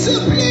sempre.